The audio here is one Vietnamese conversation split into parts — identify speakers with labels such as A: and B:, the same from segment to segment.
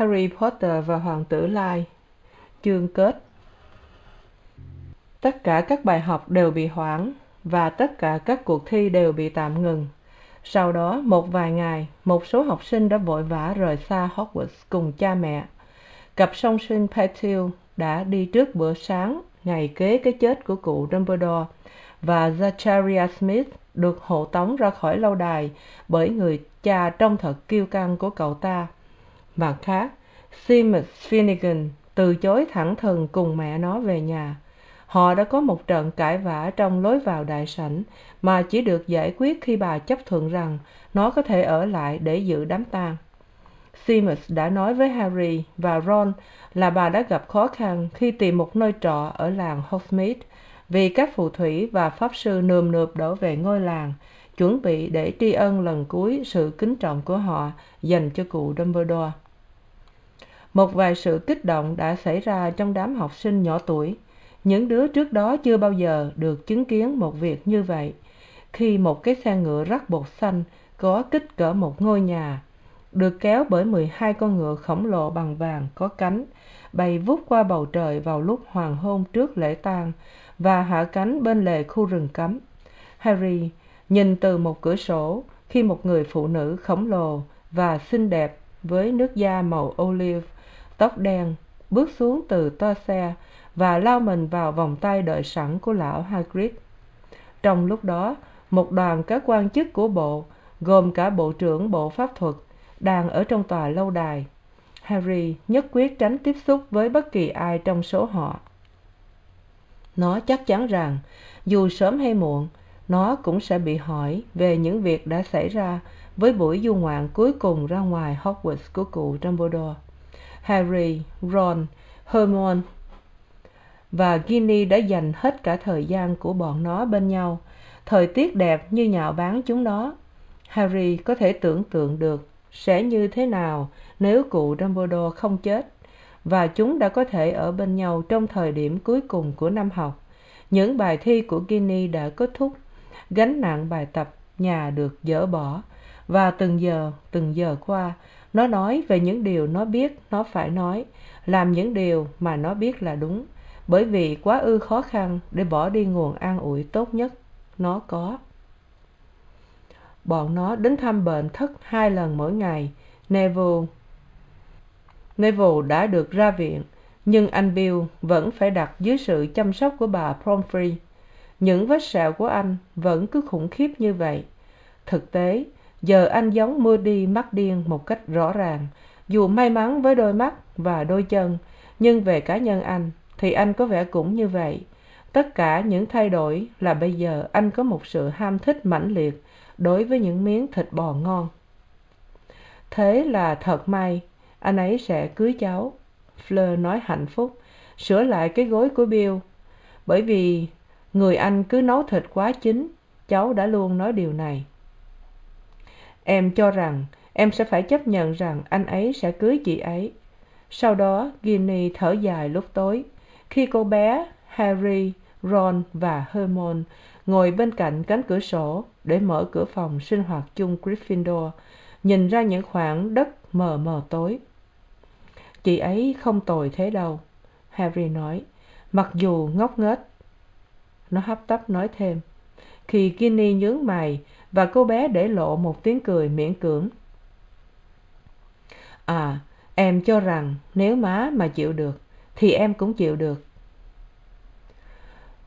A: harry potter và hoàng tử lai. Chương kết. Tất cả các bài học đều bị hoãn và tất cả các cuộc thi đều bị tạm ngừng. Sau đó, một vài ngày, một số học sinh đã vội vã rời xa hogwarts cùng cha mẹ. Cặp song sinh petil đã đi trước bữa sáng ngày kế cái chết của cụ dumbledore và zachariah smith được hộ tống ra khỏi lâu đài bởi người cha trông thật kiêu căng của cậu ta mặt khác, seamus finnegan từ chối thẳng thừng cùng mẹ nó về nhà. Họ đã có một trận cãi vã trong lối vào đại sảnh mà chỉ được giải quyết khi bà chấp thuận rằng nó có thể ở lại để dự đám tang. Seamus đã nói với harry và ron là bà đã gặp khó khăn khi tìm một nơi trọ ở làng hogsmeade vì các phù thủy và pháp sư nườm nượp đổ về ngôi làng chuẩn bị để tri ân lần cuối sự kính trọng của họ dành cho cụ dumbledore. Một vài sự kích động đã xảy ra trong đám học sinh nhỏ tuổi. Những đứa trước đó chưa bao giờ được chứng kiến một việc như vậy. Khi một cái xe ngựa rắc bột xanh có kích cỡ một ngôi nhà, được kéo bởi mười hai con ngựa khổng lồ bằng vàng có cánh, bay vút qua bầu trời vào lúc hoàng hôn trước lễ tang và hạ cánh bên lề khu rừng cấm. Harry nhìn từ một cửa sổ, khi một người phụ nữ khổng lồ và xinh đẹp với nước da màu olive, tóc đen, bước xuống từ toa xe và lao mình vào vòng tay đợi sẵn của lão hagrid. Trong lúc đó, một đoàn các quan chức của bộ, gồm cả bộ trưởng bộ pháp thuật, đang ở trong tòa lâu đài. Harry nhất quyết tránh tiếp xúc với bất kỳ ai trong số họ. Nó chắc chắn rằng, dù sớm hay muộn nó cũng sẽ bị hỏi về những việc đã xảy ra với buổi du ngoạn cuối cùng ra ngoài hogwarts của cụ dumbledore. Harry, ron, hermione và ginny đã dành hết cả thời gian của bọn nó bên nhau. Thời tiết đẹp như nhạo báng chúng nó. Harry có thể tưởng tượng được sẽ như thế nào nếu cụ dumbledore không chết và chúng đã có thể ở bên nhau trong thời điểm cuối cùng của năm học. Những bài thi của ginny đã kết thúc gánh nặng bài tập nhà được dỡ bỏ. Và từng giờ từng giờ qua, nó nói về những điều nó biết nó phải nói, làm những điều mà nó biết là đúng. Bởi vì quá ư khó khăn để bỏ đi nguồn an ủi tốt nhất nó có. Bọn nó đến thăm bệnh thất hai lần mỗi ngày. Neville neville đã được ra viện, nhưng anh bill vẫn phải đặt dưới sự chăm sóc của bà pomfrey những vết sẹo của anh vẫn cứ khủng khiếp như vậy. Thực tế, giờ anh giống mưa đi mắt điên một cách rõ ràng. Dù may mắn với đôi mắt và đôi chân, nhưng về cá nhân anh thì anh có vẻ cũng như vậy. Tất cả những thay đổi là bây giờ anh có một sự ham thích mãnh liệt đối với những miếng thịt bò ngon. Thế là thật may, anh ấy sẽ cưới cháu. Fleur nói hạnh phúc, sửa lại cái gối của bill. Bởi vì người anh cứ nấu thịt quá chín cháu đã luôn nói điều này. Em cho rằng, em sẽ phải chấp nhận rằng anh ấy sẽ cưới chị ấy. Sau đó ginny thở dài lúc tối. Khi cô bé, harry, ron và hermione ngồi bên cạnh cánh cửa sổ để mở cửa phòng sinh hoạt chung gryffindor, nhìn ra những khoảng đất mờ mờ tối. Chị ấy không tồi thế đâu, harry nói, mặc dù ngốc nghếch nó hấp tấp nói thêm. Khi ginny nhướng mày và cô bé để lộ một tiếng cười miễn cưỡng. À em cho rằng nếu má mà chịu được, thì em cũng chịu được.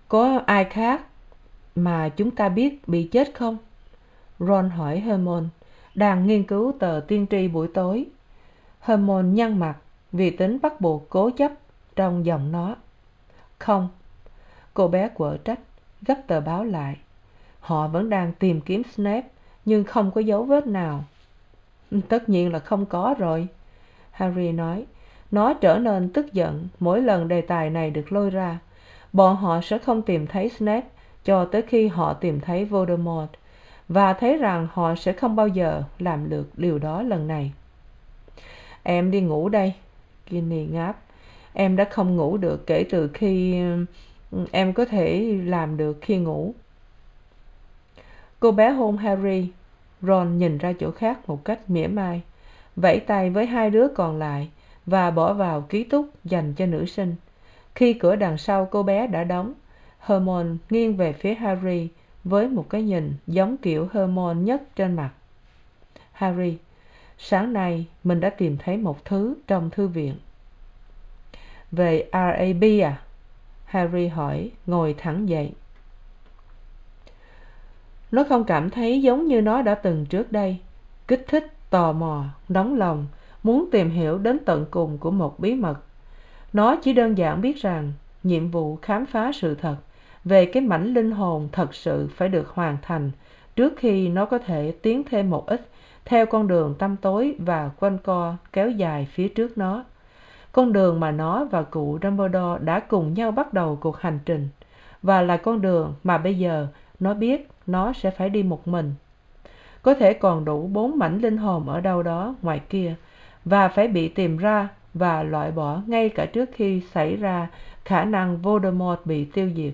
A: Có ai khác mà chúng ta biết bị chết không? Ron hỏi hermione, đang nghiên cứu tờ tiên tri buổi tối. Hermione nhăn mặt vì tính bắt buộc cố chấp trong giọng nó. Không cô bé quở trách gấp tờ báo lại. Họ vẫn đang tìm kiếm snape, nhưng không có dấu vết nào. Tất nhiên là không có rồi, harry nói. Nó trở nên tức giận mỗi lần đề tài này được lôi ra. Bọn họ sẽ không tìm thấy snape cho tới khi họ tìm thấy voldemort, và thấy rằng họ sẽ không bao giờ làm được điều đó lần này. Em đi ngủ đây, ginny ngáp. Em đã không ngủ được kể từ khi Ừ, em có thể làm được khi ngủ. Cô bé hôn harry. Ron nhìn ra chỗ khác một cách mỉa mai, vẫy tay với hai đứa còn lại và bỏ vào ký túc dành cho nữ sinh. Khi cửa đằng sau cô bé đã đóng, hermione nghiêng về phía harry với một cái nhìn giống kiểu hermione nhất trên mặt. Harry, sáng nay mình đã tìm thấy một thứ trong thư viện. Về rab à? Harry hỏi, ngồi thẳng dậy. Nó không cảm thấy giống như nó đã từng trước đây. Kích thích, tò mò, nóng lòng, muốn tìm hiểu đến tận cùng của một bí mật. Nó chỉ đơn giản biết rằng nhiệm vụ khám phá sự thật về cái mảnh linh hồn thật sự phải được hoàn thành trước khi nó có thể tiến thêm một ít theo con đường tăm tối và quanh co kéo dài phía trước nó con đường mà nó và cụ dumbledore đã cùng nhau bắt đầu cuộc hành trình, và là con đường mà bây giờ nó biết nó sẽ phải đi một mình. Có thể còn đủ bốn mảnh linh hồn ở đâu đó ngoài kia, và phải bị tìm ra và loại bỏ ngay cả trước khi xảy ra khả năng voldemort bị tiêu diệt.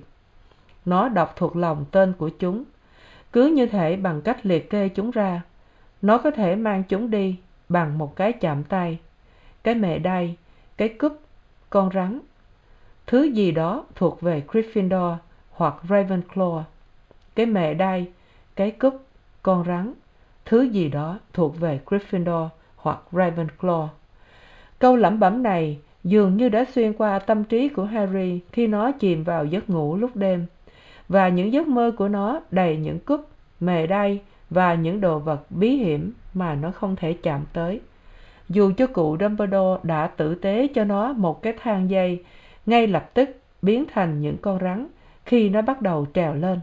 A: Nó đọc thuộc lòng tên của chúng, cứ như thể bằng cách liệt kê chúng ra. Nó có thể mang chúng đi bằng một cái chạm tay, cái mề đay cái cúp con rắn. Thứ gì đó thuộc về gryffindor hoặc ravenclaw. Cái mề đay cái cúp con rắn. Thứ gì đó thuộc về gryffindor hoặc ravenclaw. Câu lẩm bẩm này dường như đã xuyên qua tâm trí của harry khi nó chìm vào giấc ngủ lúc đêm. Và những giấc mơ của nó đầy những cúp mề đay và những đồ vật bí hiểm mà nó không thể chạm tới dù cho cụ dumbledore đã tử tế cho nó một cái thang dây, ngay lập tức biến thành những con rắn khi nó bắt đầu trèo lên.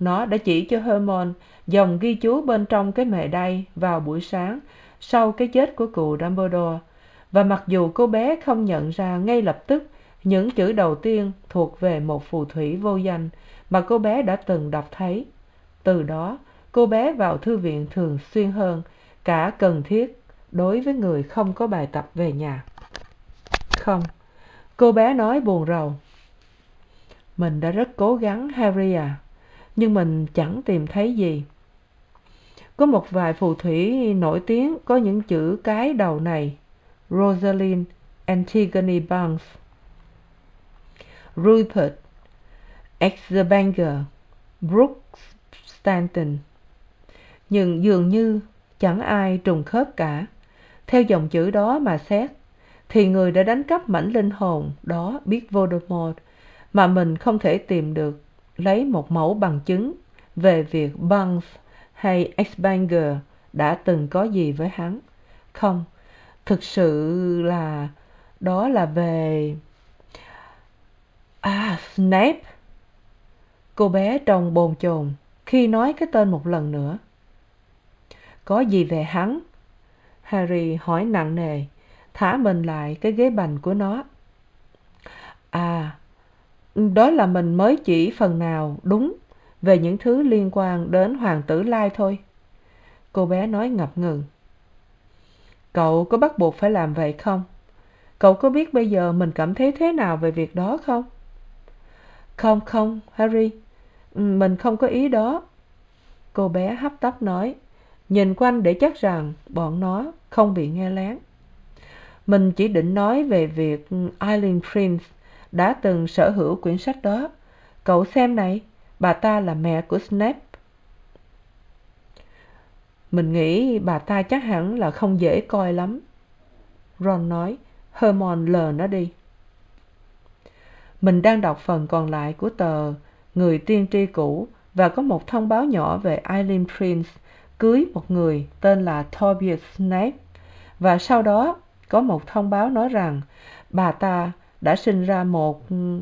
A: Nó đã chỉ cho hermione dòng ghi chú bên trong cái mề đay vào buổi sáng sau cái chết của cụ dumbledore, và mặc dù cô bé không nhận ra ngay lập tức những chữ đầu tiên thuộc về một phù thủy vô danh mà cô bé đã từng đọc thấy, từ đó cô bé vào thư viện thường xuyên hơn cả cần thiết đối với người không có bài tập về nhà. Không cô bé nói buồn rầu. Mình đã rất cố gắng harry à nhưng mình chẳng tìm thấy gì. Có một vài phù thủy nổi tiếng có những chữ cái đầu này. Rosalind antigone bounce rupert Exebanger, brooks stanton. Nhưng dường như chẳng ai trùng khớp cả theo dòng chữ đó mà xét, thì người đã đánh cắp mảnh linh hồn đó biết voldemort, mà mình không thể tìm được lấy một mẫu bằng chứng về việc bunce hay expanger đã từng có gì với hắn. Không, thực sự là, đó là về à snape. Cô bé trông bồn chồn khi nói cái tên một lần nữa. Có gì về hắn? Harry hỏi nặng nề, thả mình lại cái ghế bành của nó. À đó là mình mới chỉ phần nào, đúng, về những thứ liên quan đến hoàng tử lai thôi. Cô bé nói ngập ngừng. Cậu có bắt buộc phải làm vậy không? Cậu có biết bây giờ mình cảm thấy thế nào về việc đó không? Không không, harry. Ừ, mình không có ý đó. Cô bé hấp tấp nói nhìn quanh để chắc rằng bọn nó không bị nghe lén. Mình chỉ định nói về việc eileen prince đã từng sở hữu quyển sách đó. Cậu xem này, bà ta là mẹ của snape. Mình nghĩ bà ta chắc hẳn là không dễ coi lắm. Ron nói hermon lờ nó đi. Mình đang đọc phần còn lại của tờ người tiên tri cũ và có một thông báo nhỏ về eileen prince cưới một người tên là tobias snape. Và sau đó, có một thông báo nói rằng bà ta đã sinh ra một ừ,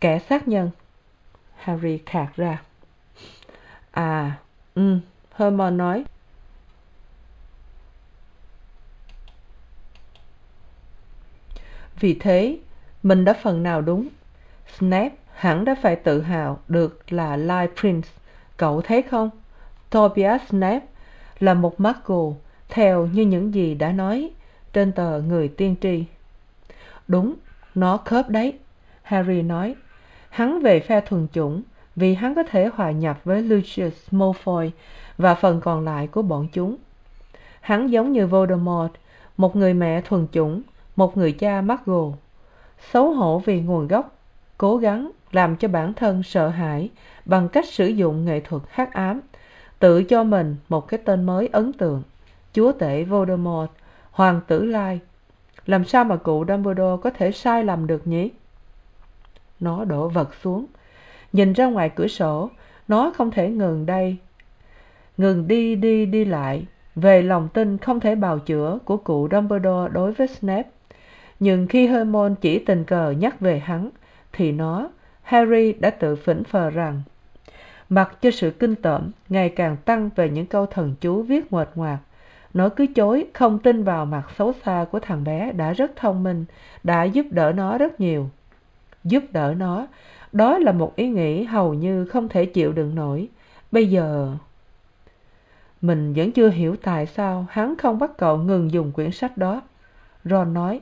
A: kẻ sát nhân. Harry khạc ra. À ừ hermione nói. Vì thế, mình đã phần nào đúng. Snape hẳn đã phải tự hào được là Lai prince. Cậu thấy không? Tobias knapp là một muggle theo như những gì đã nói trên tờ người tiên tri. Đúng, nó khớp đấy, harry nói. Hắn về phe thuần chủng vì hắn có thể hòa nhập với lucius malfoy và phần còn lại của bọn chúng. Hắn giống như voldemort, một người mẹ thuần chủng, một người cha mắc gù xấu hổ vì nguồn gốc, cố gắng làm cho bản thân sợ hãi bằng cách sử dụng nghệ thuật hắc ám tự cho mình một cái tên mới ấn tượng. Chúa tể voldemort, hoàng tử lai. Làm sao mà cụ dumbledore có thể sai lầm được nhỉ? Nó đổ vật xuống, nhìn ra ngoài cửa sổ. Nó không thể ngừng đây. Ngừng đi đi đi lại. Về lòng tin không thể bào chữa của cụ dumbledore đối với snape. Nhưng khi hermione chỉ tình cờ nhắc về hắn, thì nó, harry đã tự phỉnh phờ rằng mặc cho sự kinh tởm, ngày càng tăng về những câu thần chú viết nguệch ngoạc. Nó cứ chối, không tin vào mặt xấu xa của thằng bé đã rất thông minh, đã giúp đỡ nó rất nhiều. Giúp đỡ nó, đó là một ý nghĩ hầu như không thể chịu đựng nổi. Bây giờ, mình vẫn chưa hiểu tại sao hắn không bắt cậu ngừng dùng quyển sách đó. Ron nói,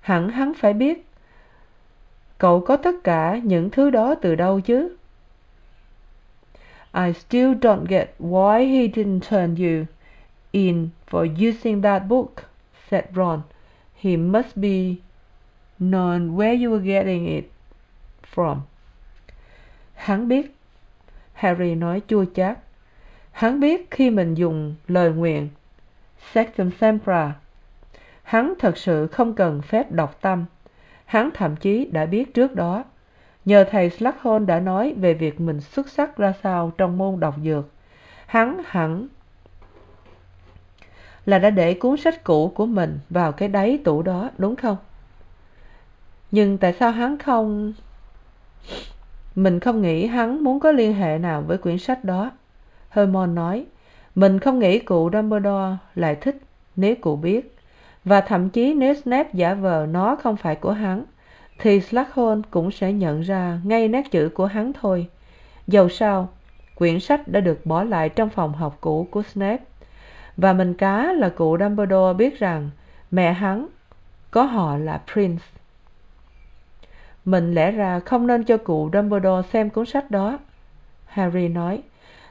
A: hẳn hắn phải biết cậu có tất cả những thứ đó từ đâu chứ? I still don't get why he didn't turn you in for using that book, said ron. He must be known where you were getting it from. Hắn biết, harry nói chua chát. Hắn biết khi mình dùng lời nguyền sectum sempra. Hắn thật sự không cần phép đọc tâm. Hắn thậm chí đã biết trước đó nhờ thầy s đã nói về việc mình xuất sắc ra sao trong môn đọc dược. Hắn hẳn là đã để cuốn sách cũ của mình vào cái đáy tủ đó, đúng không? Nhưng tại sao hắn không, mình không nghĩ hắn muốn có liên hệ nào với quyển sách đó? Hermione nói, mình không nghĩ cụ dumbledore lại thích nếu cụ biết. Và thậm chí nếu snape giả vờ nó không phải của hắn thì s cũng sẽ nhận ra ngay nét chữ của hắn thôi. Dầu sao, quyển sách đã được bỏ lại trong phòng học cũ của snape. Và mình cá là cụ dumbledore biết rằng mẹ hắn có họ là prince. Mình lẽ ra không nên cho cụ dumbledore xem cuốn sách đó, harry nói.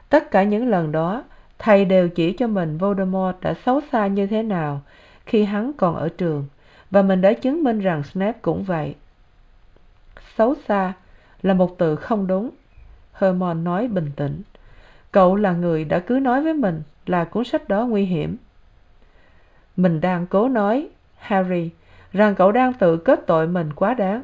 A: Tất cả những lần đó, thầy đều chỉ cho mình voldemort đã xấu xa như thế nào khi hắn còn ở trường. Và mình đã chứng minh rằng snape cũng vậy xấu xa là một từ không đúng. Hermione nói bình tĩnh. Cậu là người đã cứ nói với mình là cuốn sách đó nguy hiểm. Mình đang cố nói, harry, rằng cậu đang tự kết tội mình quá đáng.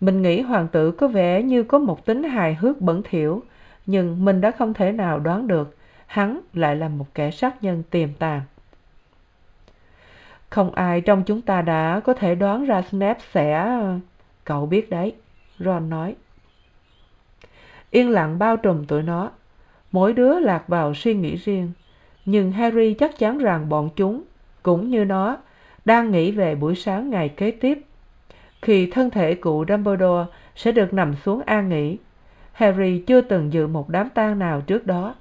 A: Mình nghĩ hoàng tử có vẻ như có một tính hài hước bẩn thỉu, nhưng mình đã không thể nào đoán được hắn lại là một kẻ sát nhân tiềm tàng. Không ai trong chúng ta đã có thể đoán ra snape sẽ cậu biết đấy ron nói. Yên lặng bao trùm tụi nó. Mỗi đứa lạc vào suy nghĩ riêng. Nhưng harry chắc chắn rằng bọn chúng, cũng như nó, đang nghĩ về buổi sáng ngày kế tiếp. Khi thân thể cụ dumbledore sẽ được nằm xuống an nghỉ, harry chưa từng dự một đám tang nào trước đó.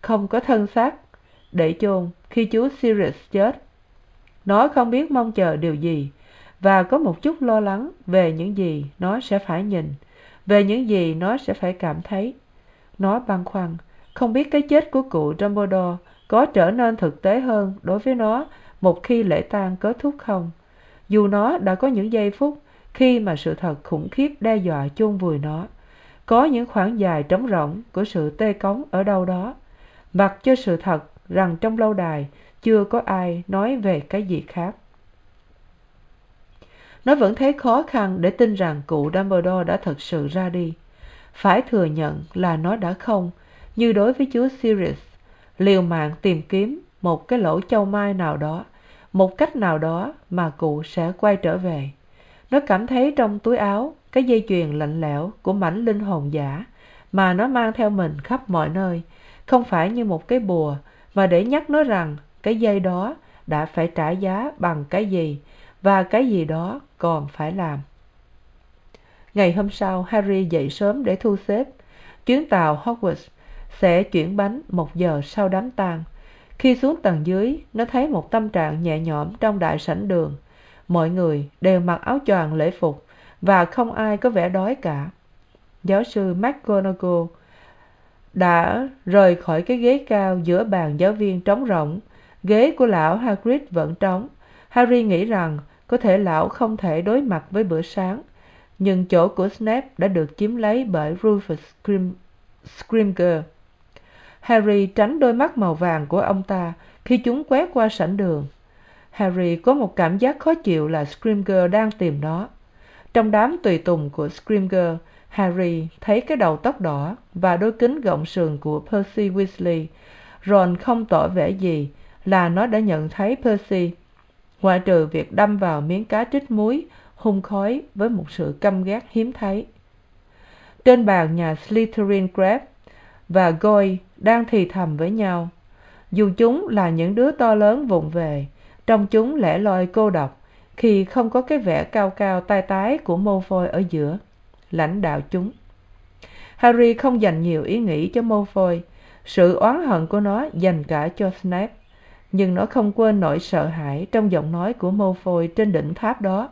A: Không có thân xác, để chôn khi chú sirius chết. Nó không biết mong chờ điều gì và có một chút lo lắng về những gì nó sẽ phải nhìn, về những gì nó sẽ phải cảm thấy. Nó băn khoăn, không biết cái chết của cụ dumbledore có trở nên thực tế hơn đối với nó một khi lễ tang kết thúc không? Dù nó đã có những giây phút khi mà sự thật khủng khiếp đe dọa chôn vùi nó, có những khoảng dài trống rỗng của sự tê cống ở đâu đó. Mặc cho sự thật rằng trong lâu đài chưa có ai nói về cái gì khác nó vẫn thấy khó khăn để tin rằng cụ dumbledore đã thật sự ra đi. Phải thừa nhận là nó đã không, như đối với Chúa sirius. Liều mạng tìm kiếm một cái lỗ châu mai nào đó, một cách nào đó mà cụ sẽ quay trở về. Nó cảm thấy trong túi áo, cái dây chuyền lạnh lẽo của mảnh linh hồn giả mà nó mang theo mình khắp mọi nơi, không phải như một cái bùa mà để nhắc nó rằng cái dây đó đã phải trả giá bằng cái gì và cái gì đó còn phải làm. Ngày hôm sau, harry dậy sớm để thu xếp. Chuyến tàu hogwarts sẽ chuyển bánh một giờ sau đám tang. Khi xuống tầng dưới, nó thấy một tâm trạng nhẹ nhõm trong đại sảnh đường. Mọi người đều mặc áo choàng lễ phục và không ai có vẻ đói cả. Giáo sư mcgonagall đã rời khỏi cái ghế cao giữa bàn giáo viên trống rỗng. Ghế của lão hagrid vẫn trống. Harry nghĩ rằng có thể lão không thể đối mặt với bữa sáng, nhưng chỗ của snape đã được chiếm lấy bởi rufus scrimger harry tránh đôi mắt màu vàng của ông ta khi chúng quét qua sảnh đường. Harry có một cảm giác khó chịu là scrimger đang tìm nó. Trong đám tùy tùng của scrimger harry thấy cái đầu tóc đỏ và đôi kính gọng sườn của percy weasley. Ron không tỏ vẻ gì là nó đã nhận thấy percy ngoại trừ việc đâm vào miếng cá trích muối hun khói với một sự căm ghét hiếm thấy. Trên bàn nhà slytherin Crab và Goy đang thì thầm với nhau. Dù chúng là những đứa to lớn vụng về trông chúng lẻ loi cô độc khi không có cái vẻ cao cao tai tái của mô phôi ở giữa, lãnh đạo chúng. Harry không dành nhiều ý nghĩ cho mô phôi, sự oán hận của nó dành cả cho snape nhưng nó không quên nỗi sợ hãi trong giọng nói của mô phôi trên đỉnh tháp đó.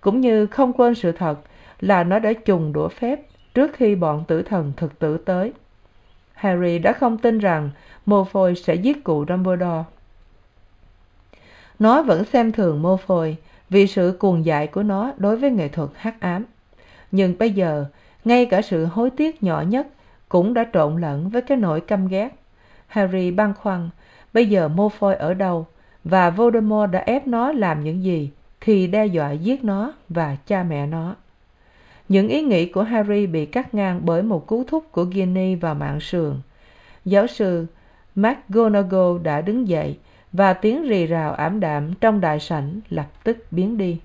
A: Cũng như không quên sự thật là nó đã trùng đũa phép trước khi bọn tử thần thực tử tới. Harry đã không tin rằng mô phôi sẽ giết cụ dumbledore. Nó vẫn xem thường mô phôi vì sự cuồng dại của nó đối với nghệ thuật hắc ám. Nhưng bây giờ, ngay cả sự hối tiếc nhỏ nhất cũng đã trộn lẫn với cái nỗi căm ghét. Harry băn khoăn bây giờ mô ở đâu? Và voldemort đã ép nó làm những gì khi đe dọa giết nó và cha mẹ nó. Những ý nghĩ của harry bị cắt ngang bởi một cú thúc của ginny vào mạng sườn. Giáo sư mcgonagall đã đứng dậy và tiếng rì rào ảm đạm trong đại sảnh lập tức biến đi.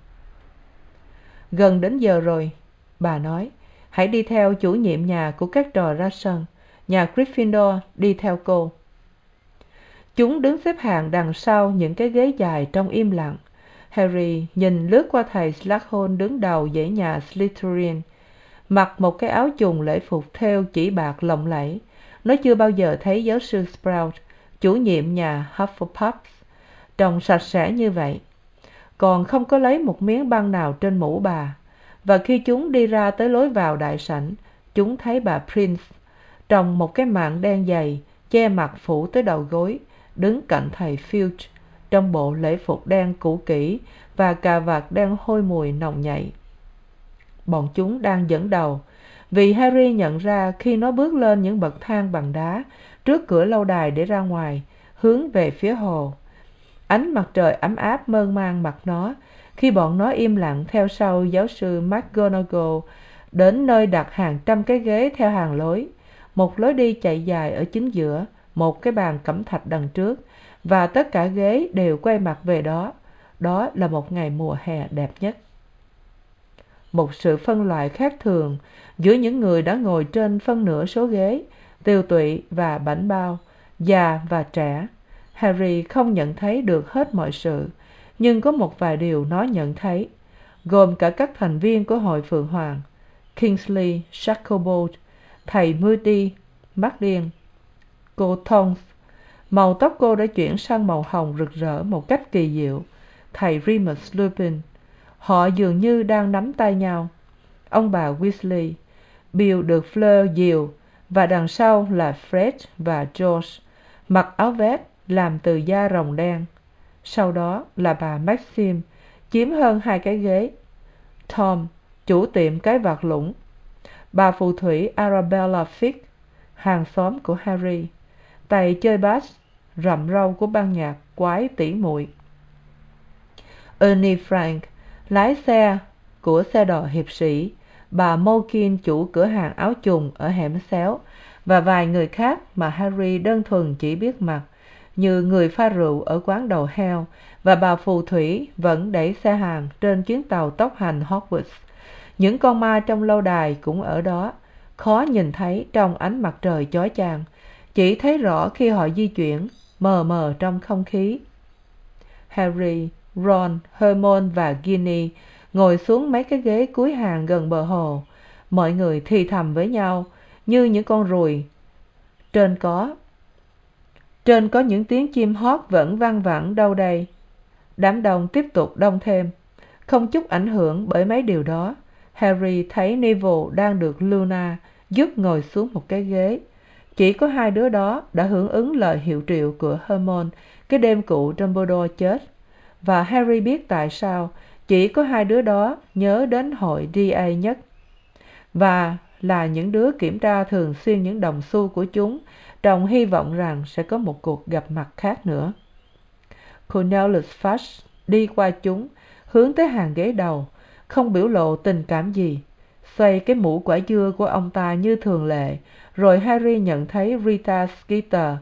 A: Gần đến giờ rồi, bà nói, hãy đi theo chủ nhiệm nhà của các trò ra sân. Nhà gryffindor đi theo cô chúng đứng xếp hàng đằng sau những cái ghế dài trong im lặng. Harry nhìn lướt qua thầy s đứng đầu dãy nhà slytherin, mặc một cái áo chùng lễ phục thêu chỉ bạc lộng lẫy. Nó chưa bao giờ thấy giáo sư sprout, chủ nhiệm nhà hufflepuff trông sạch sẽ như vậy. Còn không có lấy một miếng băng nào trên mũ bà. Và khi chúng đi ra tới lối vào đại sảnh, chúng thấy bà prince, trong một cái mạng đen dày, che mặt phủ tới đầu gối đứng cạnh thầy filch, trong bộ lễ phục đen cũ kỹ và cà vạt đen hôi mùi nồng nhạy. Bọn chúng đang dẫn đầu, vì harry nhận ra khi nó bước lên những bậc thang bằng đá trước cửa lâu đài để ra ngoài, hướng về phía hồ. Ánh mặt trời ấm áp mơn man mặt nó khi bọn nó im lặng theo sau giáo sư mcgonagall đến nơi đặt hàng trăm cái ghế theo hàng lối, một lối đi chạy dài ở chính giữa một cái bàn cẩm thạch đằng trước, và tất cả ghế đều quay mặt về đó. Đó là một ngày mùa hè đẹp nhất. Một sự phân loại khác thường giữa những người đã ngồi trên phân nửa số ghế, tiêu tụy và bảnh bao, già và trẻ. Harry không nhận thấy được hết mọi sự, nhưng có một vài điều nó nhận thấy, gồm cả các thành viên của hội phượng hoàng kingsley shacklebolt, thầy moody mắt điên cô tonks màu tóc cô đã chuyển sang màu hồng rực rỡ một cách kỳ diệu. Thầy remus lupin. Họ dường như đang nắm tay nhau. Ông bà weasley. Bill được fleur dìu và đằng sau là fred và george. Mặc áo vest, làm từ da rồng đen. Sau đó là bà maxim, chiếm hơn hai cái ghế. Tom, chủ tiệm cái vạt lũng. Bà phù thủy arabella fick hàng xóm của harry tay chơi bass rậm râu của ban nhạc quái tỉ muội. Ernie frank, lái xe của xe đò hiệp sĩ, bà morkin chủ cửa hàng áo chùng ở hẻm xéo và vài người khác mà harry đơn thuần chỉ biết mặt như người pha rượu ở quán đầu heo và bà phù thủy vẫn đẩy xe hàng trên chuyến tàu tốc hành hogwarts. Những con ma trong lâu đài cũng ở đó, khó nhìn thấy trong ánh mặt trời chói chang chỉ thấy rõ khi họ di chuyển, mờ mờ trong không khí. Harry, ron, hermione và ginny ngồi xuống mấy cái ghế cuối hàng gần bờ hồ. Mọi người thì thầm với nhau, như những con ruồi. Trên có trên có những tiếng chim hót vẫn văng vẳng đâu đây. Đám đông tiếp tục đông thêm. Không chút ảnh hưởng bởi mấy điều đó, harry thấy neville đang được luna giúp ngồi xuống một cái ghế chỉ có hai đứa đó đã hưởng ứng lời hiệu triệu của hermione. Cái đêm cụ dumbledore chết. Và harry biết tại sao. Chỉ có hai đứa đó nhớ đến hội da nhất. Và là những đứa kiểm tra thường xuyên những đồng xu của chúng trong hy vọng rằng sẽ có một cuộc gặp mặt khác nữa. Cornelius fudge đi qua chúng, hướng tới hàng ghế đầu, không biểu lộ tình cảm gì. Xoay cái mũ quả dưa của ông ta như thường lệ rồi harry nhận thấy rita skeeter,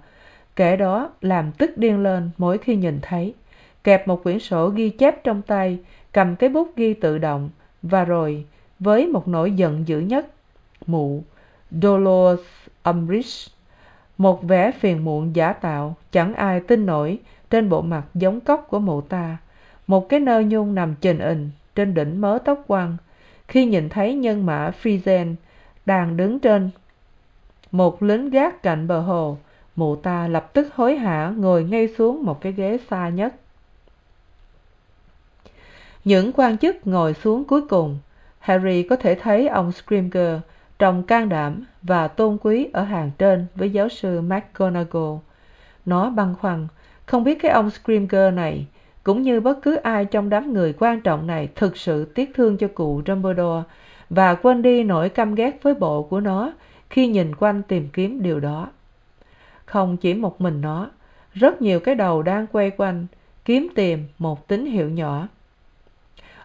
A: kẻ đó làm tức điên lên mỗi khi nhìn thấy. Kẹp một quyển sổ ghi chép trong tay, cầm cái bút ghi tự động, và rồi, với một nỗi giận dữ nhất, mụ, dolores umbridge một vẻ phiền muộn giả tạo, chẳng ai tin nổi trên bộ mặt giống cóc của mụ ta. Một cái nơ nhung nằm chình ình trên đỉnh mớ tóc quăn. Khi nhìn thấy nhân mã frizen đang đứng trên một lính gác cạnh bờ hồ. Mụ ta lập tức hối hả ngồi ngay xuống một cái ghế xa nhất. Những quan chức ngồi xuống cuối cùng. Harry có thể thấy ông scrimger trông can đảm và tôn quý ở hàng trên với giáo sư mcgonagall. Nó băn khoăn, không biết cái ông scrimger này cũng như bất cứ ai trong đám người quan trọng này thực sự tiếc thương cho cụ dumbledore và quên đi nỗi căm ghét với bộ của nó khi nhìn quanh tìm kiếm điều đó. Không chỉ một mình nó, rất nhiều cái đầu đang quay quanh, kiếm tìm một tín hiệu nhỏ.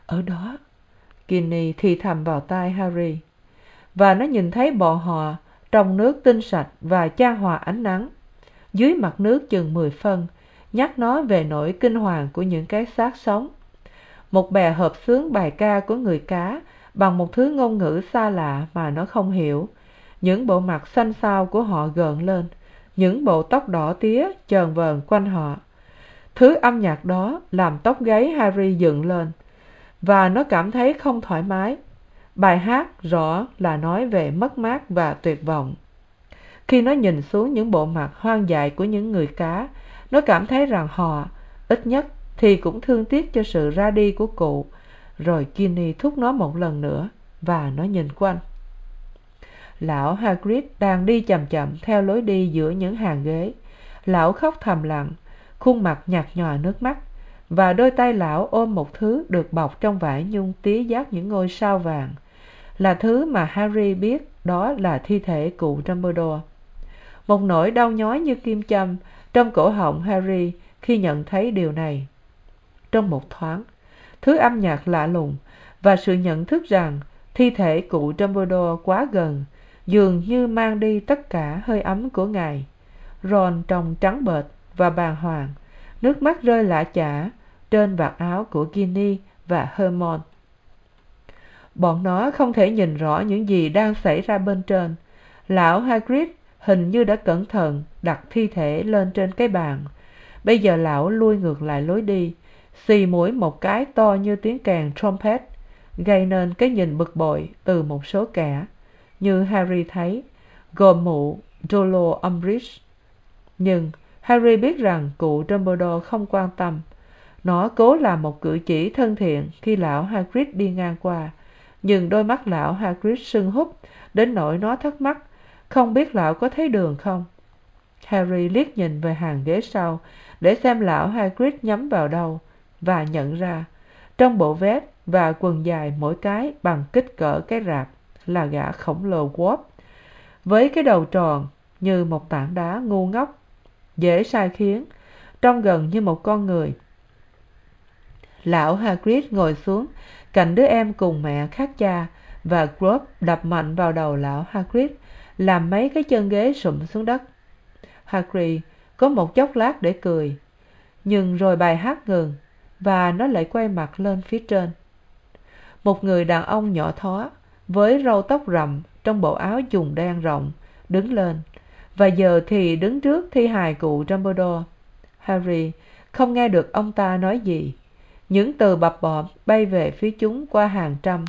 A: Ở đó kinney thì thầm vào tai harry, và nó nhìn thấy bọn họ trong nước tinh sạch và cha hòa ánh nắng. Dưới mặt nước chừng mười phân, nhắc nó về nỗi kinh hoàng của những cái xác sống. Một bè hợp xướng bài ca của người cá bằng một thứ ngôn ngữ xa lạ mà nó không hiểu những bộ mặt xanh xao của họ gợn lên, những bộ tóc đỏ tía chờn vờn quanh họ. Thứ âm nhạc đó làm tóc gáy harry dựng lên, và nó cảm thấy không thoải mái. Bài hát rõ là nói về mất mát và tuyệt vọng. Khi nó nhìn xuống những bộ mặt hoang dại của những người cá, nó cảm thấy rằng họ, ít nhất thì cũng thương tiếc cho sự ra đi của cụ. Rồi ginny thúc nó một lần nữa, và nó nhìn quanh lão hagrid đang đi chậm chậm theo lối đi giữa những hàng ghế. Lão khóc thầm lặng, khuôn mặt nhạt nhòa nước mắt, và đôi tay lão ôm một thứ được bọc trong vải nhung tía giác những ngôi sao vàng. Là thứ mà harry biết đó là thi thể cụ dumbledore. Một nỗi đau nhói như kim châm trong cổ họng harry khi nhận thấy điều này. Trong một thoáng, thứ âm nhạc lạ lùng và sự nhận thức rằng thi thể cụ dumbledore quá gần dường như mang đi tất cả hơi ấm của ngài. Ron trông trắng bệch và bàng hoàng, nước mắt rơi lã chã trên vạt áo của ginny và hermione. Bọn nó không thể nhìn rõ những gì đang xảy ra bên trên. Lão hagrid hình như đã cẩn thận đặt thi thể lên trên cái bàn. Bây giờ lão lui ngược lại lối đi, xì mũi một cái to như tiếng kèn trumpet gây nên cái nhìn bực bội từ một số kẻ như harry thấy gồm mụ dolo, umbridge. Nhưng harry biết rằng cụ dumbledore không quan tâm. Nó cố làm một cử chỉ thân thiện khi lão hagrid đi ngang qua. Nhưng đôi mắt lão hagrid sưng húp đến nỗi nó thắc mắc không biết lão có thấy đường không? Harry liếc nhìn về hàng ghế sau để xem lão hagrid nhắm vào đâu và nhận ra trong bộ vest và quần dài mỗi cái bằng kích cỡ cái rạp là gã khổng lồ Quope với cái đầu tròn như một tảng đá ngu ngốc, dễ sai khiến, trông gần như một con người. Lão hagrid ngồi xuống, cạnh đứa em cùng mẹ khác cha, và Quope đập mạnh vào đầu lão hagrid, làm mấy cái chân ghế sụm xuống đất. Hagrid có một chốc lát để cười, nhưng rồi bài hát ngừng, và nó lại quay mặt lên phía trên. Một người đàn ông nhỏ thó với râu tóc rậm trong bộ áo dùng đen rộng, đứng lên. Và giờ thì đứng trước thi hài cụ dumbledore. Harry, không nghe được ông ta nói gì. Những từ bập bợm bay về phía chúng qua hàng trăm.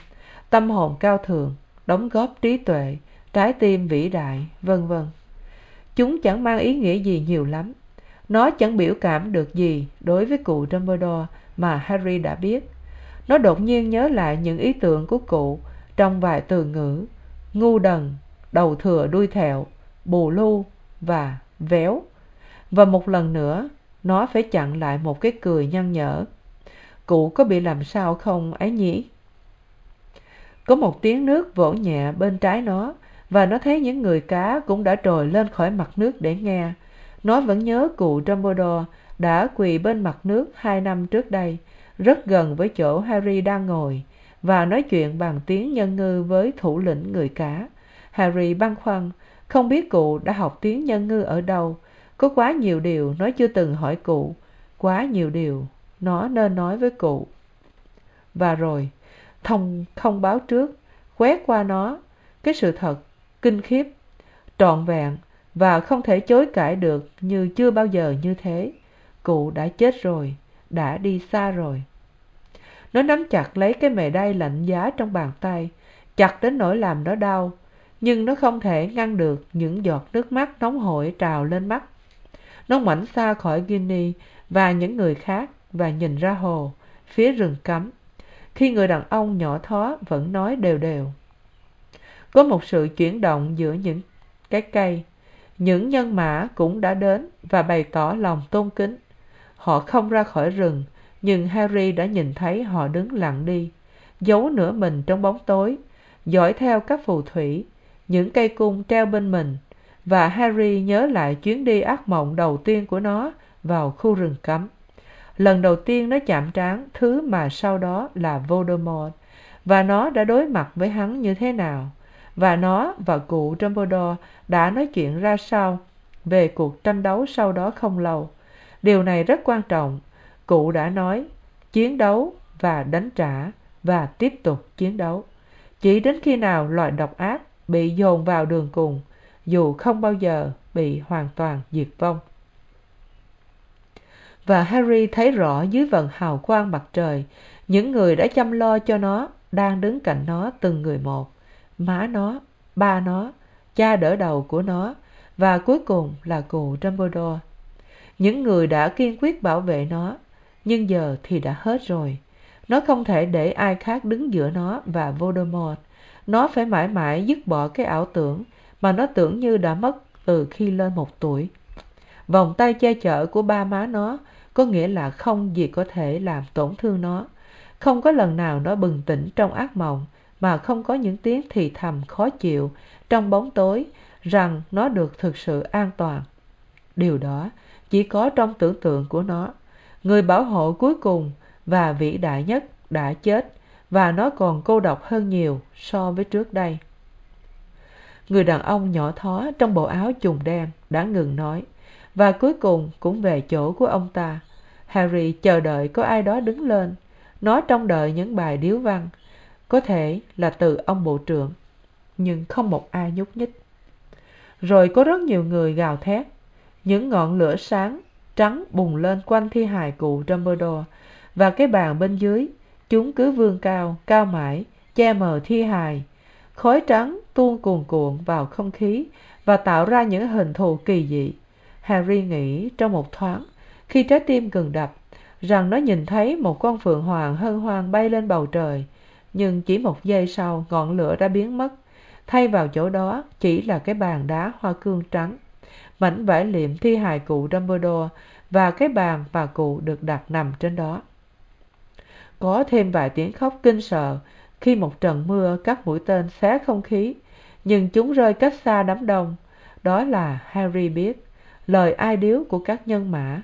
A: Tâm hồn cao thượng, đóng góp trí tuệ, trái tim vĩ đại, vân vân. Chúng chẳng mang ý nghĩa gì nhiều lắm. Nó chẳng biểu cảm được gì đối với cụ dumbledore mà harry đã biết. Nó đột nhiên nhớ lại những ý tưởng của cụ trong vài từ ngữ, ngu đần, đầu thừa đuôi thẹo, bù lu và véo. Và một lần nữa, nó phải chặn lại một cái cười nhăn nhở. Cụ có bị làm sao không ấy nhỉ? Có một tiếng nước vỗ nhẹ bên trái nó, và nó thấy những người cá cũng đã trồi lên khỏi mặt nước để nghe. Nó vẫn nhớ cụ dumbledore đã quỳ bên mặt nước hai năm trước đây, rất gần với chỗ harry đang ngồi và nói chuyện bằng tiếng nhân ngư với thủ lĩnh người cá. Harry băn khoăn, không biết cụ đã học tiếng nhân ngư ở đâu. Có quá nhiều điều nó chưa từng hỏi cụ. Quá nhiều điều nó nên nói với cụ. Và rồi, thông không báo trước quét qua nó. Cái sự thật kinh khiếp, trọn vẹn và không thể chối cãi được như chưa bao giờ như thế. Cụ đã chết rồi, đã đi xa rồi nó nắm chặt lấy cái mề đay lạnh giá trong bàn tay, chặt đến nỗi làm nó đau, nhưng nó không thể ngăn được những giọt nước mắt nóng hổi trào lên mắt. Nó ngoảnh xa khỏi ginny và những người khác và nhìn ra hồ, phía rừng cấm. Khi người đàn ông nhỏ thó vẫn nói đều đều. Có một sự chuyển động giữa những cái cây. Những nhân mã cũng đã đến và bày tỏ lòng tôn kính. Họ không ra khỏi rừng nhưng harry đã nhìn thấy họ đứng lặng đi, giấu nửa mình trong bóng tối, dõi theo các phù thủy, những cây cung treo bên mình, và harry nhớ lại chuyến đi ác mộng đầu tiên của nó vào khu rừng cấm. Lần đầu tiên nó chạm trán thứ mà sau đó là voldemort, và nó đã đối mặt với hắn như thế nào, và nó và cụ dumbledore đã nói chuyện ra sao về cuộc tranh đấu sau đó không lâu. Điều này rất quan trọng cụ đã nói, chiến đấu và đánh trả và tiếp tục chiến đấu. Chỉ đến khi nào loài độc ác bị dồn vào đường cùng, dù không bao giờ bị hoàn toàn diệt vong. Và harry thấy rõ dưới vầng hào quang mặt trời, những người đã chăm lo cho nó đang đứng cạnh nó từng người một. Má nó, ba nó, cha đỡ đầu của nó, và cuối cùng là cụ dumbledore. Những người đã kiên quyết bảo vệ nó nhưng giờ thì đã hết rồi. Nó không thể để ai khác đứng giữa nó và voldemort. Nó phải mãi mãi dứt bỏ cái ảo tưởng mà nó tưởng như đã mất từ khi lên một tuổi. Vòng tay che chở của ba má nó có nghĩa là không gì có thể làm tổn thương nó. Không có lần nào nó bừng tỉnh trong ác mộng mà không có những tiếng thì thầm khó chịu trong bóng tối rằng nó được thực sự an toàn. Điều đó chỉ có trong tưởng tượng của nó người bảo hộ cuối cùng và vĩ đại nhất đã chết, và nó còn cô độc hơn nhiều so với trước đây. Người đàn ông nhỏ thó trong bộ áo chùng đen đã ngừng nói, và cuối cùng cũng về chỗ của ông ta. Harry chờ đợi có ai đó đứng lên. Nó trông đợi những bài điếu văn, có thể là từ ông bộ trưởng, nhưng không một ai nhúc nhích. Rồi có rất nhiều người gào thét. Những ngọn lửa sáng trắng bùng lên quanh thi hài cụ dumbledore. Và cái bàn bên dưới, chúng cứ vươn cao cao mãi, che mờ thi hài. Khói trắng tuôn cuồn cuộn vào không khí và tạo ra những hình thù kỳ dị. Harry nghĩ trong một thoáng, khi trái tim ngừng đập, rằng nó nhìn thấy một con phượng hoàng hân hoan bay lên bầu trời. Nhưng chỉ một giây sau, ngọn lửa đã biến mất. Thay vào chỗ đó, chỉ là cái bàn đá hoa cương trắng mảnh vải liệm thi hài cụ dumbledore và cái bàn mà cụ được đặt nằm trên đó. Có thêm vài tiếng khóc kinh sợ khi một trận mưa các mũi tên xé không khí, nhưng chúng rơi cách xa đám đông. Đó là harry biết, lời ai điếu của các nhân mã.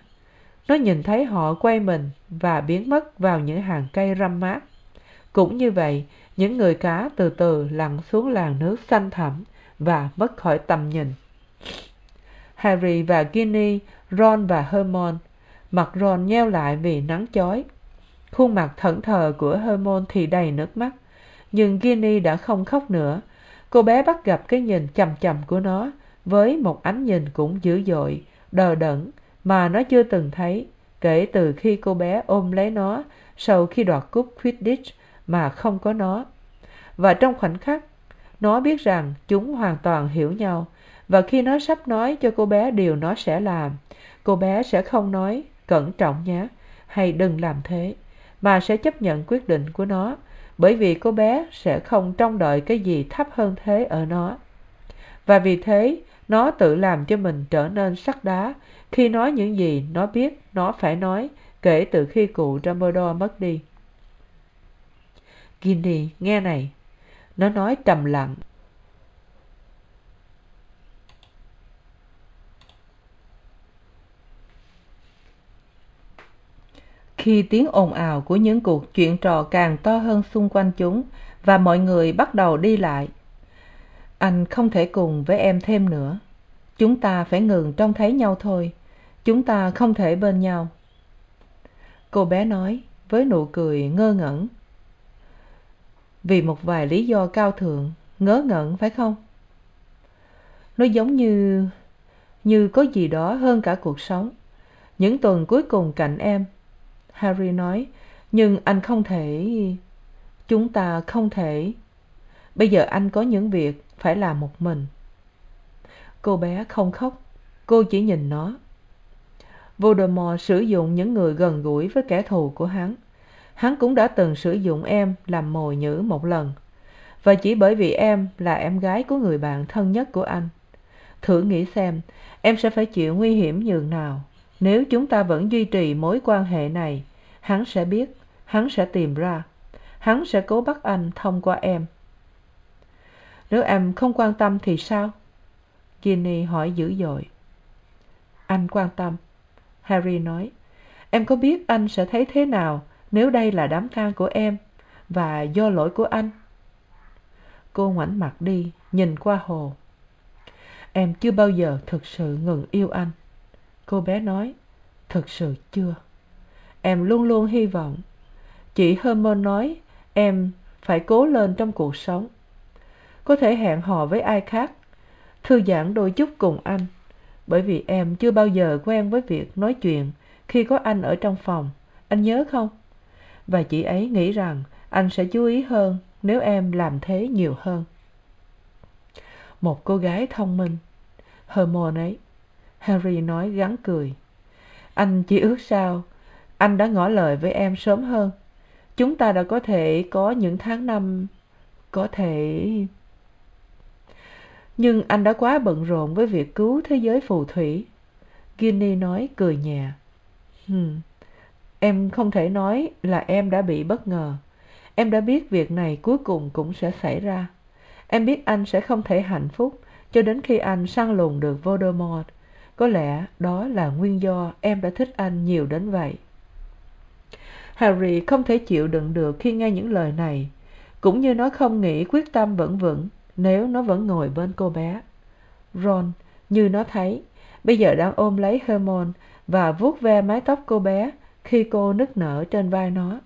A: Nó nhìn thấy họ quay mình và biến mất vào những hàng cây râm mát. Cũng như vậy, những người cá từ từ lặn xuống làn nước xanh thẳm và mất khỏi tầm nhìn harry và ginny, ron và hermione. Mặt ron nheo lại vì nắng chói. Khuôn mặt thẫn thờ của hermione thì đầy nước mắt. Nhưng ginny đã không khóc nữa. Cô bé bắt gặp cái nhìn c h của nó, với một ánh nhìn cũng dữ dội, đờ đẫn, mà nó chưa từng thấy, kể từ khi cô bé ôm lấy nó sau khi đoạt cúp quidditch mà không có nó. Và trong khoảnh khắc, nó biết rằng chúng hoàn toàn hiểu nhau và khi nó sắp nói cho cô bé điều nó sẽ làm, cô bé sẽ không nói, cẩn trọng nhé, hay đừng làm thế, mà sẽ chấp nhận quyết định của nó, bởi vì cô bé sẽ không trông đợi cái gì thấp hơn thế ở nó. Và vì thế, nó tự làm cho mình trở nên sắt đá khi nói những gì nó biết nó phải nói kể từ khi cụ dumbledore mất đi. Ginny, nghe này, nó nói trầm lặng. Khi tiếng ồn ào của những cuộc chuyện trò càng to hơn xung quanh chúng và mọi người bắt đầu đi lại. Anh không thể cùng với em thêm nữa. Chúng ta phải ngừng trông thấy nhau thôi. Chúng ta không thể bên nhau. Cô bé nói với nụ cười ngơ ngẩn. Vì một vài lý do cao thượng, ngớ ngẩn phải không? Nó giống như như có gì đó hơn cả cuộc sống. Những tuần cuối cùng cạnh em harry nói, nhưng anh không thể, chúng ta không thể. Bây giờ anh có những việc phải làm một mình. Cô bé không khóc, cô chỉ nhìn nó. Voldemort sử dụng những người gần gũi với kẻ thù của hắn. Hắn cũng đã từng sử dụng em làm mồi nhử một lần. Và chỉ bởi vì em là em gái của người bạn thân nhất của anh. Thử nghĩ xem, em sẽ phải chịu nguy hiểm nhường nào nếu chúng ta vẫn duy trì mối quan hệ này, hắn sẽ biết, hắn sẽ tìm ra. Hắn sẽ cố bắt anh thông qua em. Nếu em không quan tâm thì sao? Ginny hỏi dữ dội. Anh quan tâm. Harry nói, em có biết anh sẽ thấy thế nào nếu đây là đám tang của em và do lỗi của anh? Cô ngoảnh mặt đi, nhìn qua hồ. Em chưa bao giờ thực sự ngừng yêu anh cô bé nói thực sự chưa? Em luôn luôn hy vọng. Chị hermione nói, em phải cố lên trong cuộc sống. Có thể hẹn hò với ai khác. Thư giãn đôi chút cùng anh, bởi vì em chưa bao giờ quen với việc nói chuyện khi có anh ở trong phòng. Anh nhớ không? Và chị ấy nghĩ rằng anh sẽ chú ý hơn nếu em làm thế nhiều hơn. Một cô gái thông minh. Hermione ấy harry nói gắng cười. Anh chỉ ước sao, anh đã ngỏ lời với em sớm hơn. Chúng ta đã có thể có những tháng năm, có thể. Nhưng anh đã quá bận rộn với việc cứu thế giới phù thủy. Ginny nói cười nhẹ. Hừm, em không thể nói là em đã bị bất ngờ. Em đã biết việc này cuối cùng cũng sẽ xảy ra. Em biết anh sẽ không thể hạnh phúc cho đến khi anh săn lùng được voldemort có lẽ đó là nguyên do em đã thích anh nhiều đến vậy. Harry không thể chịu đựng được khi nghe những lời này. Cũng như nó không nghĩ quyết tâm vẫn vững, nếu nó vẫn ngồi bên cô bé. Ron, như nó thấy, bây giờ đang ôm lấy hermione và vuốt ve mái tóc cô bé khi cô nức nở trên vai nó.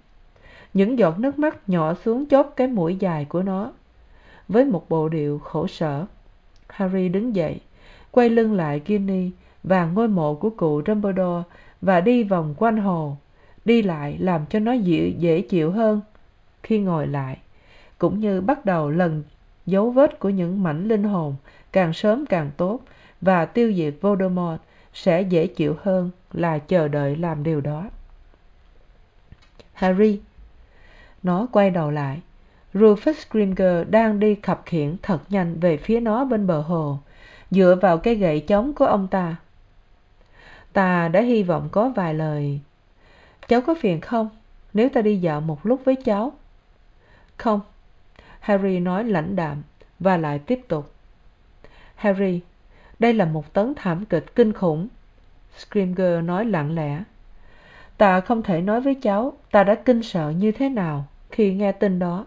A: Những giọt nước mắt nhỏ xuống chốt cái mũi dài của nó. Với một bộ điệu khổ sở, harry đứng dậy quay lưng lại guinea và ngôi mộ của cụ dumbledore và đi vòng quanh hồ. Đi lại làm cho nó dễ dễ chịu hơn khi ngồi lại, cũng như bắt đầu lần dấu vết của những mảnh linh hồn càng sớm càng tốt và tiêu diệt voldemort sẽ dễ chịu hơn là chờ đợi làm điều đó. Harry, nó quay đầu lại. Rufus scringer đang đi khập khiễng thật nhanh về phía nó bên bờ hồ dựa vào cái gậy chống của ông ta. Ta đã hy vọng có vài lời. Cháu có phiền không? Nếu ta đi dạo một lúc với cháu. Không. Harry nói lãnh đạm và lại tiếp tục. Harry, đây là một tấn thảm kịch kinh khủng. Scrimger nói lặng lẽ. Ta không thể nói với cháu ta đã kinh sợ như thế nào khi nghe tin đó.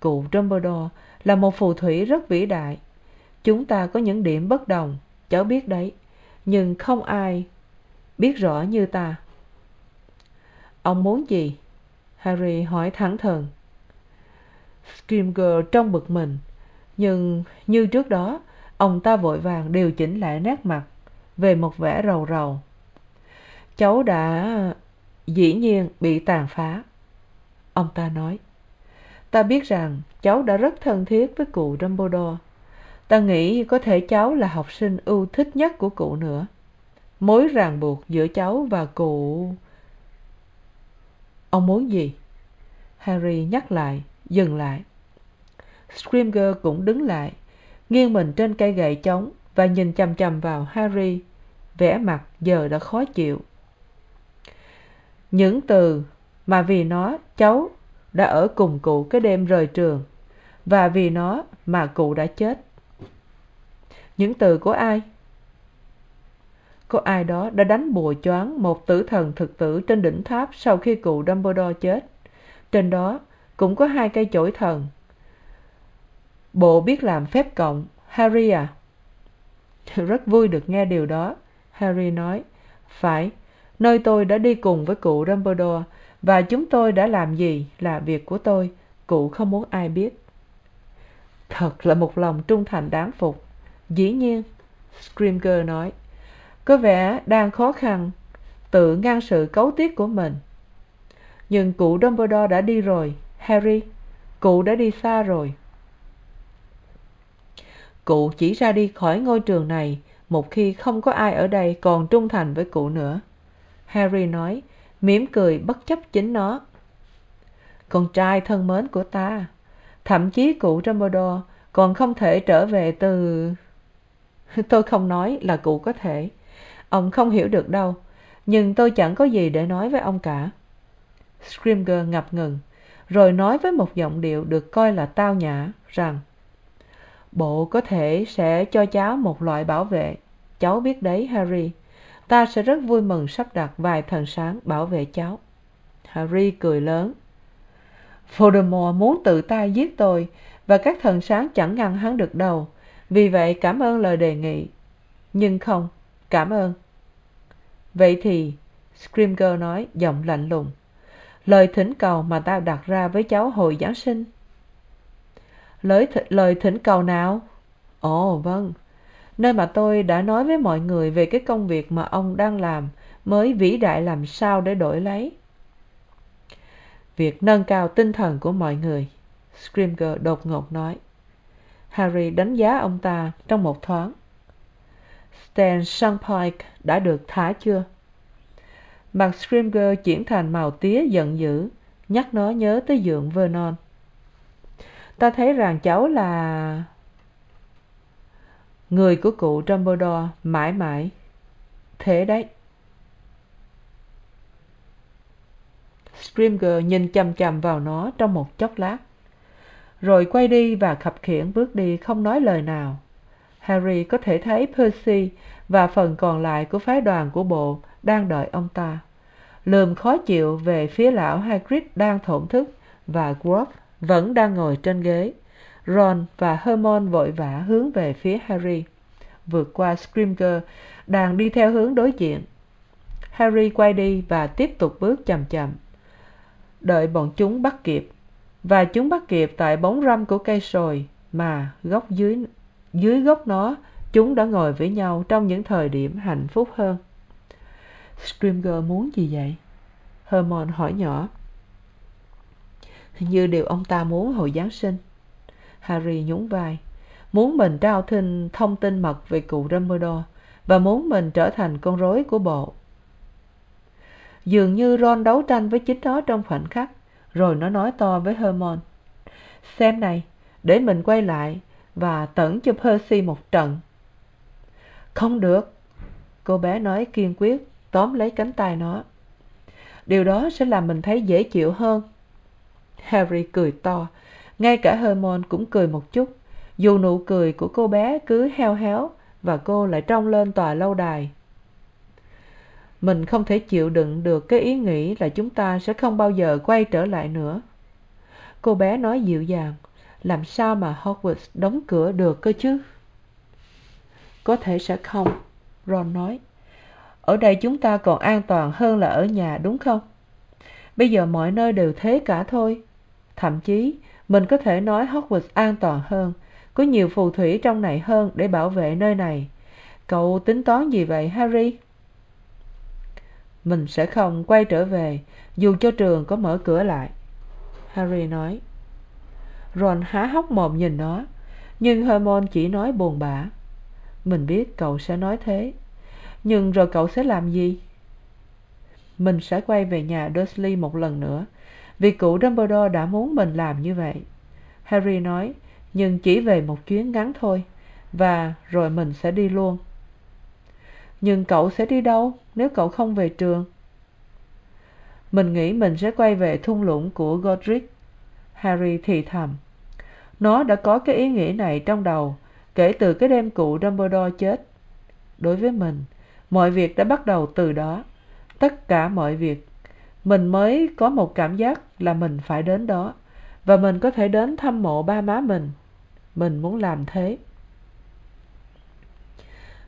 A: Cụ dumbledore là một phù thủy rất vĩ đại chúng ta có những điểm bất đồng cháu biết đấy, nhưng không ai biết rõ như ta. Ông muốn gì? Harry hỏi thẳng thừng. Scrimger trông bực mình, nhưng như trước đó, ông ta vội vàng điều chỉnh lại nét mặt về một vẻ rầu rầu. Cháu đã dĩ nhiên bị tàn phá, ông ta nói. Ta biết rằng cháu đã rất thân thiết với cụ dumbledore ta nghĩ có thể cháu là học sinh ưu thích nhất của cụ nữa. Mối ràng buộc giữa cháu và cụ. Ông muốn gì? Harry nhắc lại, dừng lại. Scrimger cũng đứng lại, nghiêng mình trên cây gậy trống và nhìn chằm chằm vào harry, vẻ mặt giờ đã khó chịu. Những từ mà vì nó cháu đã ở cùng cụ cái đêm rời trường và vì nó mà cụ đã chết những từ của ai? Có ai đó đã đánh bùa choáng một tử thần thực tử trên đỉnh tháp sau khi cụ dumbledore chết? Trên đó cũng có hai cây chổi thần. Bộ biết làm phép cộng, harry à? Rất vui được nghe điều đó, harry nói. Phải, nơi tôi đã đi cùng với cụ dumbledore và chúng tôi đã làm gì là việc của tôi, cụ không muốn ai biết. Thật là một lòng trung thành đáng phục dĩ nhiên, scrimger nói, có vẻ đang khó khăn tự ngăn sự cấu tiết của mình. Nhưng cụ dumbledore đã đi rồi, harry, cụ đã đi xa rồi. Cụ chỉ ra đi khỏi ngôi trường này một khi không có ai ở đây còn trung thành với cụ nữa. Harry nói, mỉm cười bất chấp chính nó. Con trai thân mến của ta, thậm chí cụ dumbledore còn không thể trở về từ tôi không nói là cụ có thể. Ông không hiểu được đâu, nhưng tôi chẳng có gì để nói với ông cả. Scrimger ngập ngừng, rồi nói với một giọng điệu được coi là tao nhã, rằng, bộ có thể sẽ cho cháu một loại bảo vệ. Cháu biết đấy, harry. Ta sẽ rất vui mừng sắp đặt vài thần sáng bảo vệ cháu. Harry cười lớn, voldemort muốn tự tay giết tôi, và các thần sáng chẳng ngăn hắn được đâu vì vậy cảm ơn lời đề nghị. Nhưng không cảm ơn. Vậy thì scrimger nói giọng lạnh lùng. Lời thỉnh cầu mà ta đặt ra với cháu hồi giáng sinh. Lời, lời thỉnh cầu nào? Ồ vâng. Nơi mà tôi đã nói với mọi người về cái công việc mà ông đang làm mới vĩ đại làm sao để đổi lấy. Việc nâng cao tinh thần của mọi người scrimger đột ngột nói harry đánh giá ông ta trong một thoáng. Stan sunpike đã được thả chưa? Mặt scrimger chuyển thành màu tía giận dữ, nhắc nó nhớ tới giường vernon. Ta thấy rằng cháu là người của cụ dumbledore mãi mãi. Thế đấy. Scrimger nhìn chằm chằm vào nó trong một chốc lát rồi quay đi và khập khiễng bước đi không nói lời nào. Harry có thể thấy percy và phần còn lại của phái đoàn của bộ đang đợi ông ta. Lườm khó chịu về phía lão hagrid đang thổn thức và grop vẫn đang ngồi trên ghế. Ron và hermione vội vã hướng về phía harry. Vượt qua scrimger đang đi theo hướng đối diện. Harry quay đi và tiếp tục bước chậm chậm, đợi bọn chúng bắt kịp và chúng bắt kịp tại bóng râm của cây sồi, mà góc dưới dưới gốc nó, chúng đã ngồi với nhau trong những thời điểm hạnh phúc hơn. Scrimger muốn gì vậy? Hermon hỏi nhỏ. Như điều ông ta muốn hồi giáng sinh. Harry nhún vai. Muốn mình trao thinh thông tin mật về cụ dumbledore và muốn mình trở thành con rối của bộ. Dường như ron đấu tranh với chính nó trong khoảnh khắc rồi nó nói to với hermon, xem này, để mình quay lại và tẩn cho percy một trận. Không được, cô bé nói kiên quyết, tóm lấy cánh tay nó. Điều đó sẽ làm mình thấy dễ chịu hơn. Harry cười to, ngay cả hermon cũng cười một chút, dù nụ cười của cô bé cứ heo héo và cô lại trông lên tòa lâu đài mình không thể chịu đựng được cái ý nghĩ là chúng ta sẽ không bao giờ quay trở lại nữa. Cô bé nói dịu dàng, làm sao mà hogwarts đóng cửa được cơ chứ? Có thể sẽ không, ron nói. Ở đây chúng ta còn an toàn hơn là ở nhà, đúng không? Bây giờ mọi nơi đều thế cả thôi. Thậm chí, mình có thể nói hogwarts an toàn hơn, có nhiều phù thủy trong này hơn để bảo vệ nơi này. Cậu tính toán gì vậy, harry? Mình sẽ không quay trở về, dù cho trường có mở cửa lại. Harry nói. Ron há hốc mồm nhìn nó, nhưng hermione chỉ nói buồn bã. Mình biết cậu sẽ nói thế, nhưng rồi cậu sẽ làm gì? Mình sẽ quay về nhà dursley một lần nữa, vì cụ dumbledore đã muốn mình làm như vậy. Harry nói, nhưng chỉ về một chuyến ngắn thôi, và rồi mình sẽ đi luôn nhưng cậu sẽ đi đâu nếu cậu không về trường? Mình nghĩ mình sẽ quay về thung lũng của godric. Harry thì thầm. Nó đã có cái ý nghĩ này trong đầu kể từ cái đêm cụ dumbledore chết. Đối với mình, mọi việc đã bắt đầu từ đó. Tất cả mọi việc, mình mới có một cảm giác là mình phải đến đó và mình có thể đến thăm mộ ba má mình. Mình muốn làm thế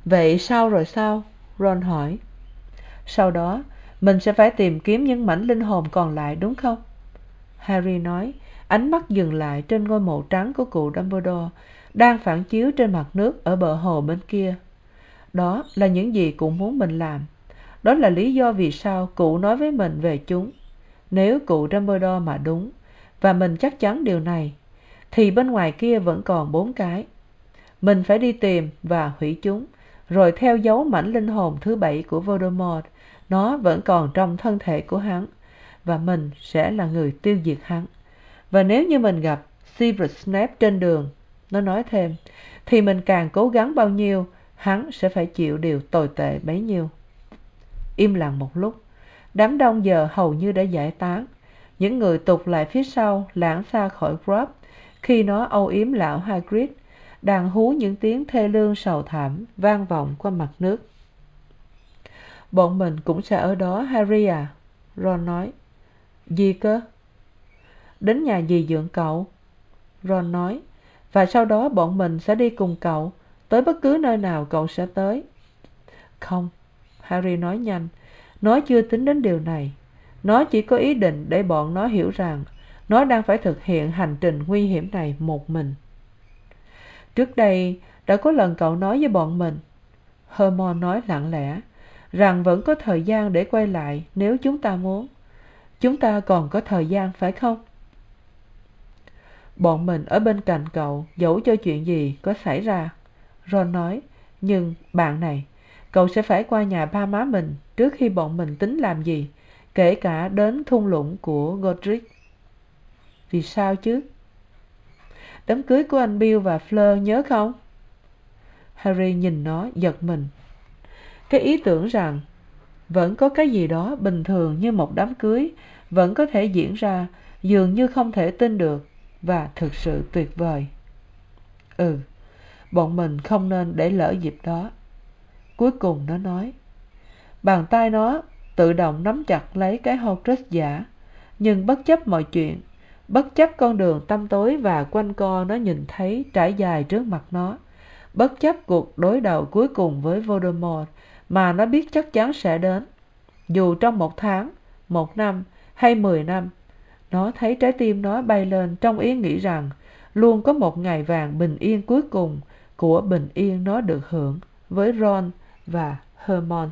A: vậy sao rồi sao? Ron hỏi. Sau đó, mình sẽ phải tìm kiếm những mảnh linh hồn còn lại đúng không? Harry nói, ánh mắt dừng lại trên ngôi mộ trắng của cụ dumbledore đang phản chiếu trên mặt nước ở bờ hồ bên kia. Đó là những gì cụ muốn mình làm. Đó là lý do vì sao cụ nói với mình về chúng. Nếu cụ dumbledore mà đúng, và mình chắc chắn điều này, thì bên ngoài kia vẫn còn bốn cái. Mình phải đi tìm và hủy chúng rồi theo dấu mảnh linh hồn thứ bảy của voldemort, nó vẫn còn trong thân thể của hắn, và mình sẽ là người tiêu diệt hắn. Và nếu như mình gặp severus snape trên đường, nó nói thêm, thì mình càng cố gắng bao nhiêu, hắn sẽ phải chịu điều tồi tệ bấy nhiêu. Im lặng một lúc, đám đông giờ hầu như đã giải tán. Những người tụt lại phía sau lãng xa khỏi grub khi nó âu yếm lão hagrid đang hú những tiếng thê lương sầu thảm, vang vọng qua mặt nước. Bọn mình cũng sẽ ở đó, harry à ron nói. Gì cơ? Đến nhà dì dượng cậu, ron nói. Và sau đó bọn mình sẽ đi cùng cậu, tới bất cứ nơi nào cậu sẽ tới. Không, harry nói nhanh. Nó chưa tính đến điều này. Nó chỉ có ý định để bọn nó hiểu rằng, nó đang phải thực hiện hành trình nguy hiểm này một mình trước đây, đã có lần cậu nói với bọn mình. Hermione nói lặng lẽ rằng vẫn có thời gian để quay lại nếu chúng ta muốn. Chúng ta còn có thời gian, phải không? Bọn mình ở bên cạnh cậu dẫu cho chuyện gì có xảy ra. Ron nói, nhưng bạn này, cậu sẽ phải qua nhà ba má mình trước khi bọn mình tính làm gì, kể cả đến thung lũng của godric. Vì sao chứ? Đám cưới của anh bill và fleur nhớ không? Harry nhìn nó, giật mình. Cái ý tưởng rằng vẫn có cái gì đó bình thường như một đám cưới vẫn có thể diễn ra dường như không thể tin được và thực sự tuyệt vời. Ừ bọn mình không nên để lỡ dịp đó. Cuối cùng nó nói, bàn tay nó tự động nắm chặt lấy cái horcrux giả, nhưng bất chấp mọi chuyện bất chấp con đường tăm tối và quanh co nó nhìn thấy trải dài trước mặt nó, bất chấp cuộc đối đầu cuối cùng với voldemort mà nó biết chắc chắn sẽ đến. Dù trong một tháng, một năm hay mười năm, nó thấy trái tim nó bay lên trong ý nghĩ rằng luôn có một ngày vàng bình yên cuối cùng của bình yên nó được hưởng với ron và hermione.